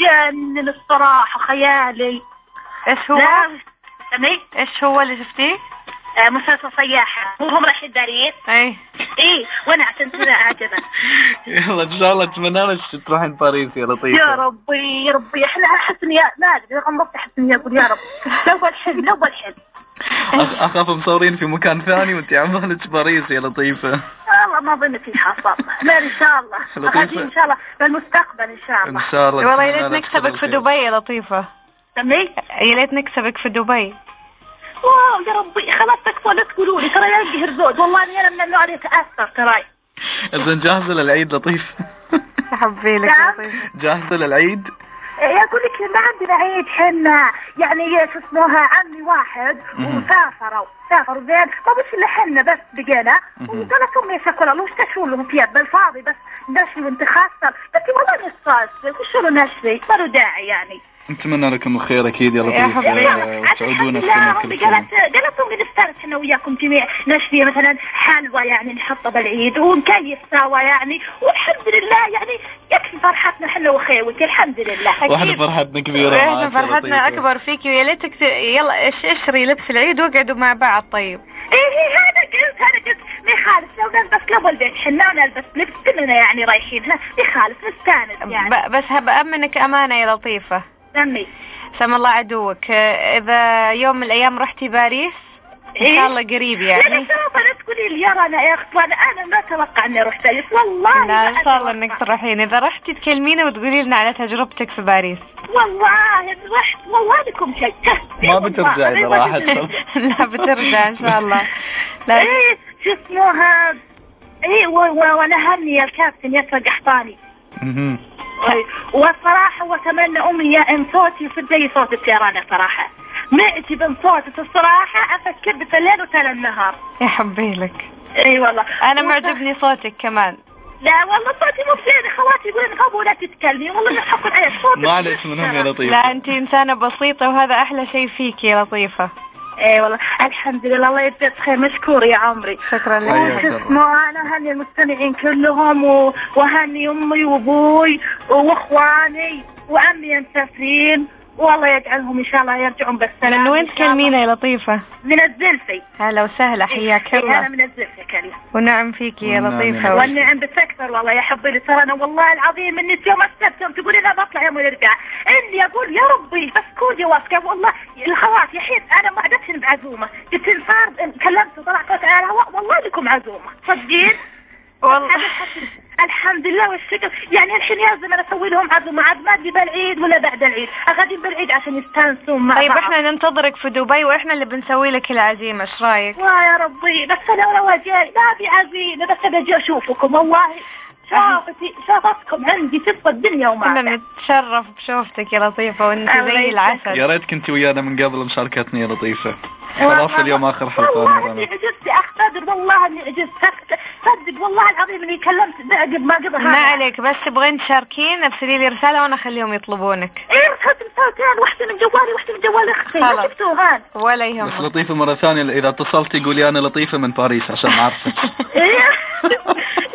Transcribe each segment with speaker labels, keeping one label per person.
Speaker 1: يجنن الصراحة خيالي.
Speaker 2: إيش هو؟
Speaker 1: لا. سمي
Speaker 2: إيش هو اللي شفتيه؟
Speaker 1: آه مسلسل صياحة وهم راح الدارين
Speaker 2: إي.
Speaker 1: إيه وأنا عشان كذا عجبه
Speaker 3: يلا إن شاء الله أتمنى لك تروحين باريس يا لطيفة.
Speaker 1: يا ربي يا ربي. إحنا أحس اني ما ادري غمضت أحس إني أقول يا رب. الأول حلم الأول حلم
Speaker 3: أخ- أخاف مصورين في مكان ثاني وانت عمالك باريس يا لطيفة.
Speaker 1: والله ما ظن في حصل ما إن شاء الله.
Speaker 3: لطيفة.
Speaker 1: إن شاء الله بالمستقبل إن شاء
Speaker 3: إن
Speaker 1: الله
Speaker 3: شاء الله
Speaker 2: والله يا ليت نكسبك في. دبي يا لطيفة.
Speaker 1: سمي؟
Speaker 2: يا ليت نكسبك في دبي.
Speaker 1: واو يا ربي. خلاص تكفى لا تقولوا لي ترى ينقهر زوج والله اني أنا من النوع اللي يتاثر تراي
Speaker 3: اذا جاهزة للعيد لطيف.
Speaker 2: احبي لك يا
Speaker 1: نعم.
Speaker 2: لطيفة.
Speaker 3: جاهزة للعيد.
Speaker 1: يقول لك ما عندنا عيد حنا يعني شو اسمها عمي واحد. وسافروا سافروا زين. ما بس الا حنا بس بقينا. وقالت أمي الله وش تشوفون لهم ثياب بالفاضي بس. نشري وانت خاصه لي والله نصاص وش له نشري؟ ما له داعي يعني.
Speaker 3: نتمنى لكم الخير أكيد. يا
Speaker 2: يا
Speaker 3: لطيف
Speaker 1: لله.
Speaker 3: كل
Speaker 1: امي
Speaker 3: سنة
Speaker 1: قالت إحنا وياكم جميع نشري مثلا حلوى يعني نحطها بالعيد ونكيف سوا يعني والحمد لله يعني يكفي فرحتنا إحنا وخيوتي الحمد لله
Speaker 3: وإحنا فرحتنا كبيرة إحنا
Speaker 2: فرحتنا. أكبر فيك ويا ليتك يلا إش- اشري لبس العيد؟ واقعدوا مع بعض طيب.
Speaker 1: إيه إيه هذا قلت هذا قلت. ما يخالف لو نلبس قبل بيت حنا ونلبس لبس كلنا يعني رايحين. ها ما يخالف نستانس يعني.
Speaker 2: بس هبأمنك أمانة يا لطيفة.
Speaker 1: امي
Speaker 2: سم الله عدوك. إذا يوم من الأيام رحتي باريس؟ إن
Speaker 1: إيه؟
Speaker 2: شاء الله قريب
Speaker 1: لا لا
Speaker 2: يعني
Speaker 1: شوف لا تقولي لي يا رنا يا أخت أنا ما أتوقع إني أروح باريس والله
Speaker 2: لا
Speaker 1: إن
Speaker 2: شاء الله. إنك تروحين إذا رحتي تكلمينا وتقولي لنا على تجربتك في باريس
Speaker 1: والله رحت والله لكم شيء
Speaker 3: ما بترجعي إذا راحت.
Speaker 2: لا بترجع إن شاء الله لا
Speaker 1: إيه شو اسمها إيه وأنا هني الكابتن يسرق احضاني
Speaker 3: مهم.
Speaker 1: أي. والصراحة وأتمنى أمي يا إن صوتي يصير زي صوتك يا رنا معجب من صوتك الصراحة أفكر بالليل وتلا النهار.
Speaker 2: يا حبي لك.
Speaker 1: أي والله. أنا
Speaker 2: معجبني صوتك كمان.
Speaker 1: لا والله صوتي مو بزين أخواتي يقولون غبوا لا تتكلمي. والله نحط عليك صوتك.
Speaker 3: معلش منهم يا لطيف
Speaker 2: لا أنت إنسانة بسيطة وهذا أحلى شيء فيك يا لطيفة.
Speaker 1: أي والله. الحمد لله الله يجزاك خير. مشكور يا عمري.
Speaker 2: شكرا لك.
Speaker 1: اسمه؟ أنا هني المستمعين كلهم وهني أمي وأبوي وإخواني وعمي مسافرين والله يجعلهم إن شاء الله يرجعون بالسلامة
Speaker 2: من وين. تكلمينا يا لطيفة؟
Speaker 1: من الزلفي.
Speaker 2: هلا وسهلا حياك
Speaker 1: إيه، أنا
Speaker 2: الله
Speaker 1: من الزلفي كلمة.
Speaker 2: ونعم فيك يا
Speaker 3: يا
Speaker 1: والنعم بتكثر والله يا حبي لي ترى أنا والله العظيم إني يوم السبت يوم تقولي أنا بطلع يوم الاربعاء إني أقول يا ربي بس كودي واثقه والله الخوات يا حين أنا ما عدتش بعزومه قلت صار كلمت وطلعت على الهواء والله لكم عزومة. صدقين؟ الحمد لله والشكر يعني الحين لازم أنا أسوي لهم عزومة عاد ما أدري بالعيد ولا بعد العيد. اغادين بالعيد عشان يستانسون مع
Speaker 2: طيب. إحنا ننتظرك في دبي وإحنا اللي بنسوي لك العزيمة إيش رأيك؟
Speaker 1: والله يا ربي بس أنا لو جاي ما ابي عزيمة بس ابي أجي أشوفكم والله. شوفتي شوفتكم عندي تبقى الدنيا وما
Speaker 2: كنا نتشرف بشوفتك يا لطيفة وأنت
Speaker 1: الله
Speaker 2: زي. العسل.
Speaker 3: يا ريت كنت ويانا من قبل مشاركتنا يا لطيفة. خلاص اليوم آخر حلقة
Speaker 1: والله
Speaker 3: إني
Speaker 1: عجزت يا اخ والله إني عجزت صدق- والله العظيم إني كلمت قبل ما قبل
Speaker 2: ما عليك بس تبغين تشاركين ارسلي لي رسالة وأنا أخليهم يطلبونك.
Speaker 1: إيه رسلت رسالتين واحدة من جوالي واحدة من جوال أختي. ما. شفتوهان.
Speaker 2: ولا
Speaker 3: بس
Speaker 2: يهمك
Speaker 3: لطيفة مرة ثانية إذا اتصلتي قولي أنا لطيفة من باريس عشان أعرفك.
Speaker 1: إيه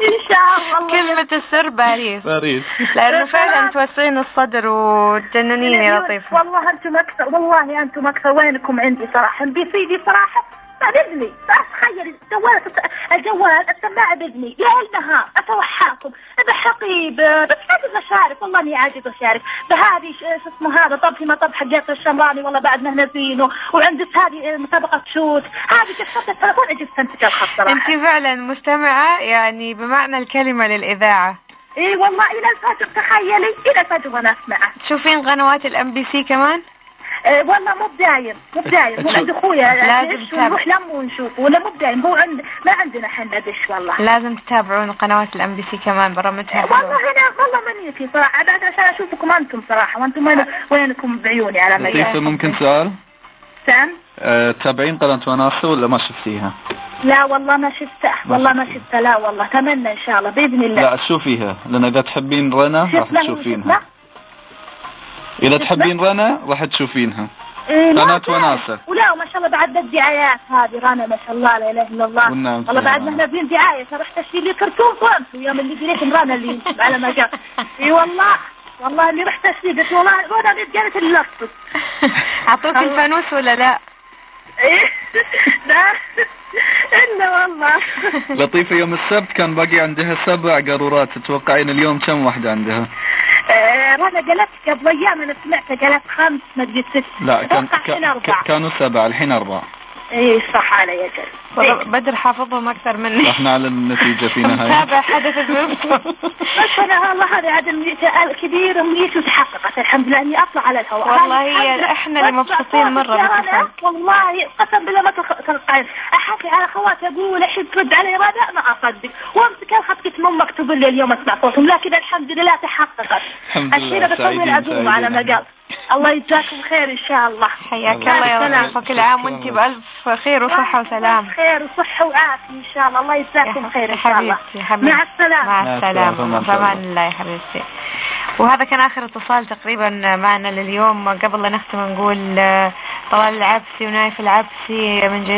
Speaker 1: ان شاء الله.
Speaker 2: كلمة السر باريس.
Speaker 3: باريس.
Speaker 2: لأنه فعلا توسعين الصدر وتجننيني يا لطيفة.
Speaker 1: والله أنتم أكثر والله أنتم أكثر. وينكم عندي صراحة؟ بيصيدي صراحة. ما بإذني. تخيل الجوال الجوال السماعة بإذني. ليل نهار أتوحاكم. بحقيب بس لازم اشارك والله إني عاجز اشارك بهذه شو اسمه هذا طب ما طب حقت الشمراني والله بعد ما نزينه وعندك هذه مسابقة شوت. هذه كسرت التليفون عجزت امسك الخط صراحة.
Speaker 2: أنت فعلا مستمعة يعني بمعنى الكلمة للإذاعة.
Speaker 1: إي والله إلى الفجر تخيلي. إلى الفجر وأنا اسمعه
Speaker 2: تشوفين قنوات الأم بي سي كمان؟
Speaker 1: إيه والله مو بدايم مو بدايم هو عند أخويا
Speaker 2: لازم
Speaker 1: دش
Speaker 2: تتابع.
Speaker 1: ونروح لم ونشوف ولا مو بدايم هو عند ما عندنا حنا دش والله.
Speaker 2: لازم تتابعون قنوات الام بي سي كمان برامجها
Speaker 1: والله
Speaker 2: حلوة.
Speaker 1: هنا والله ماني في صراحة. بعد عشان أشوفكم أنتم صراحة وأنتم وين وينكم بعيوني على مجال
Speaker 3: ممكن سؤال؟
Speaker 1: سام؟
Speaker 3: أه تابعين قناة وناسة ولا ما شفتيها؟
Speaker 1: لا والله ما شفته والله ما شفته لا والله. أتمنى إن شاء الله بإذن الله.
Speaker 3: لا شوفيها. لأن إذا تحبين رنا راح تشوفينها. إذا تحبين رنا راح تشوفينها.
Speaker 1: إيه لا
Speaker 3: قناة
Speaker 1: لا.
Speaker 3: وناسة.
Speaker 1: ولا ما شاء الله بعد الدعايات هذه رنا ما شاء الله لا إله إلا الله.
Speaker 3: والنعم
Speaker 1: والله بعد
Speaker 3: فيها.
Speaker 1: ما نازلين دعاية فرحت اشتري لي كرتون فانتو يوم اللي جريت رنا اللي على ما جاء. إي والله والله إني رحت اسيقت والله وأنا بيت قالت اللفظ
Speaker 2: أعطوك الفانوس ولا لا؟
Speaker 1: إيه لا. إلا والله.
Speaker 3: لطيفة يوم السبت كان باقي عندها سبع قارورات. تتوقعين اليوم كم واحدة عندها؟
Speaker 1: آه، رنا قالت قبل أيام أنا سمعتها قالت خمس ما أدري ست.
Speaker 3: لا كان
Speaker 1: أربعة.
Speaker 3: كانوا سبع الحين أربعة.
Speaker 1: إيه صح علي يا جل
Speaker 2: والله بدر حافظهم أكثر مني.
Speaker 3: رحنا على النتيجة في نهاية
Speaker 2: متابع حدث
Speaker 1: بس أنا والله هذا عاد أمنيتي الكبير امنيتي وتحققت الحمد لله إني أطلع على الهواء.
Speaker 2: والله
Speaker 1: هذه لله.
Speaker 2: إحنا اللي مبسوطين مرة.
Speaker 1: والله قسم بالله ما تلقين أحكي على خواتي أقول الحين ترد علي رنا ما أصدق. وأمسك الخط قلت من مكتوب لي اليوم أسمع صوتهم لكن الحمد لله تحققت.
Speaker 3: الحمد لله،
Speaker 1: الحين بسوي العزومة على ما
Speaker 3: سعيدين.
Speaker 1: قال الله يجزاكم خير إن شاء الله.
Speaker 2: حياك
Speaker 3: الله
Speaker 2: يا
Speaker 1: يسلمك.
Speaker 2: لطيفة كل عام وانت بألف خير وصحة وسلام.
Speaker 1: خير وصحة وعافية إن شاء الله. الله يجزاكم خير إن شاء الله.
Speaker 2: حبيبتي.
Speaker 1: مع السلامة.
Speaker 3: مع
Speaker 2: السلامة.
Speaker 3: السلامة.
Speaker 2: فمان الله يا حبيبتي. وهذا كان آخر اتصال تقريبا معنا لليوم. قبل لا نختم نقول آه، طلال العبسي ونايف العبسي من جريدة